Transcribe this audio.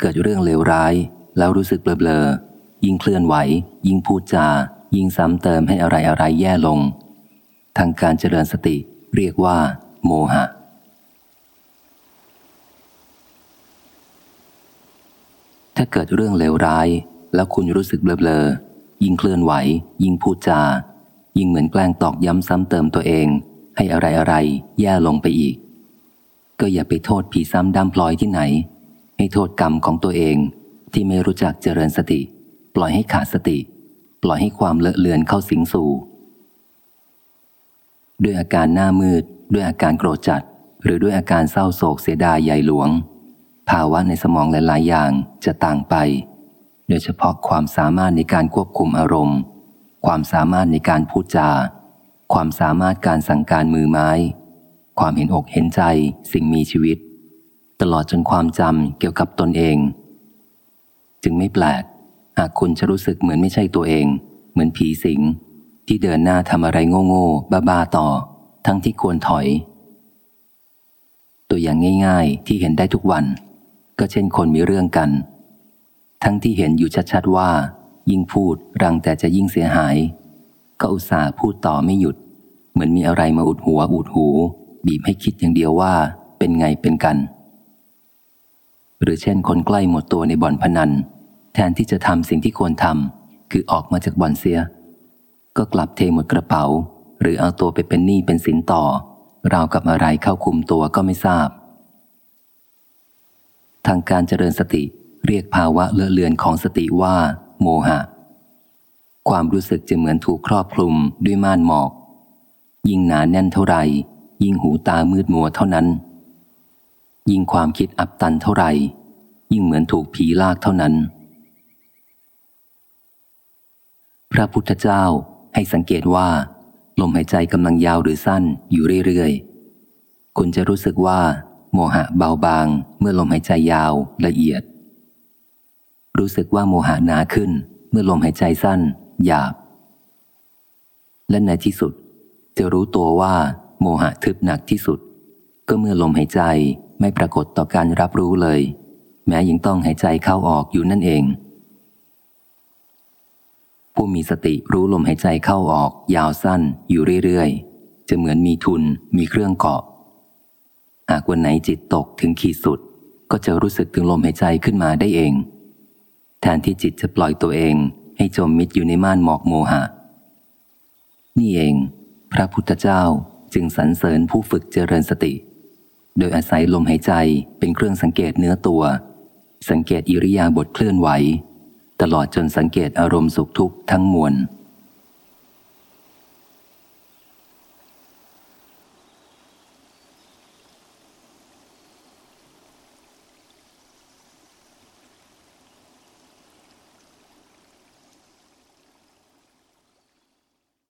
เกิดเรื่องเลวร้าย แล้วรู้สึกเบลอๆยิ่งเคลื่อนไหว ยิ่งพูดจา ยิ่งซ้ำเติมให้อะไรอะไรแย่ลง ทางการเจริญสติเรียกว่า โมหะ ถ้าเกิดเรื่องเลวร้าย แล้วคุณรู้สึกเบลอๆยิ่งเคลื่อนไหว ยิ่งพูดจา ยิ่งเหมือนแกล้งตอกย้ำซ้ำเติมตัวเอง ให้อะไรอะไรแย่ลงไปอีก ก็อย่าไปโทษผีซ้ำดำพลอยที่ไหน ให้โทษกรรมของตัวเองที่ไม่รู้จักเจริญสติ ปล่อยให้ขาดสติ ปล่อยให้ความเลอะเลือนเข้าสิงสู่ด้วยอาการหน้ามืด ด้วยอาการโกรธจัด หรือด้วยอาการเศร้าโศกเสียดายใหญ่หลวง ภาวะในสมองหลายๆอย่างจะต่างไป โดยเฉพาะความสามารถในการควบคุมอารมณ์ ความสามารถในการพูดจา ความสามารถการสั่งการมือไม้ ความเห็นอกเห็นใจสิ่งมีชีวิต ตลอดจนความจำเกี่ยวกับตนเอง จึงไม่แปลก หากคุณจะรู้สึกเหมือนไม่ใช่ตัวเอง เหมือนผีสิง ที่เดินหน้าทำอะไรโง่ๆบ้าๆต่อ ทั้งที่ควรถอย ตัวอย่างง่าย ๆ ที่เห็นได้ทุกวัน ก็เช่นคนมีเรื่องกัน ทั้งที่เห็นอยู่ชัดๆว่า ยิ่งพูดรังแต่จะยิ่งเสียหาย ก็อุตส่าห์พูดต่อไม่หยุด เหมือนมีอะไรมาอุดหัวอุดหู บีบให้คิดอย่างเดียวว่า เป็นไงเป็นกัน หรือเช่นคนใกล้หมดตัวในบ่อนพนัน แทนที่จะทำสิ่งที่ควรทำคือออกมาจากบ่อนเสีย ก็กลับเทหมดกระเป๋า หรือเอาตัวไปเป็นหนี้เป็นสินต่อ ราวกับอะไรเข้าคุมตัวก็ไม่ทราบ ทางการเจริญสติเรียกภาวะเลอะเลือนของสติว่า โมหะ ความรู้สึกจะเหมือนถูกครอบคลุมด้วยม่านหมอก ยิ่งหนาแน่นเท่าไหร่ยิ่งหูตามืดมัวเท่านั้น ยิ่งความคิดอับตันเท่าไหร่ ยิ่งเหมือนถูกผีลากเท่านั้น พระพุทธเจ้าให้สังเกตว่า ลมหายใจกำลังยาวหรือสั้นอยู่เรื่อยๆ คุณจะรู้สึกว่า โมหะเบาบาง เมื่อลมหายใจยาวละเอียด รู้สึกว่าโมหะหนาขึ้น เมื่อลมหายใจสั้น หยาบ และในที่สุด จะรู้ตัวว่า โมหะทึบหนักที่สุด ก็เมื่อลมหายใจ ไม่ปรากฏต่อการรับรู้เลย แม้ยังต้องหายใจเข้าออกอยู่นั่นเอง ผู้มีสติรู้ลมหายใจเข้าออก ยาวสั้นอยู่เรื่อยๆ จะเหมือนมีทุนมีเครื่องเกาะ หากวันไหนจิตตกถึงขีดสุด ก็จะรู้สึกถึงลมหายใจขึ้นมาได้เอง แทนที่จิตจะปล่อยตัวเองให้จมมิดอยู่ในม่านหมอกโมหะ นี่เอง พระพุทธเจ้าจึงสรรเสริญผู้ฝึกเจริญสติ โดยอาศัยลมหายใจเป็นเครื่องสังเกตเนื้อตัว สังเกตอิริยาบถเคลื่อนไหว ตลอดจนสังเกตอารมณ์สุขทุกข์ทั้งมวล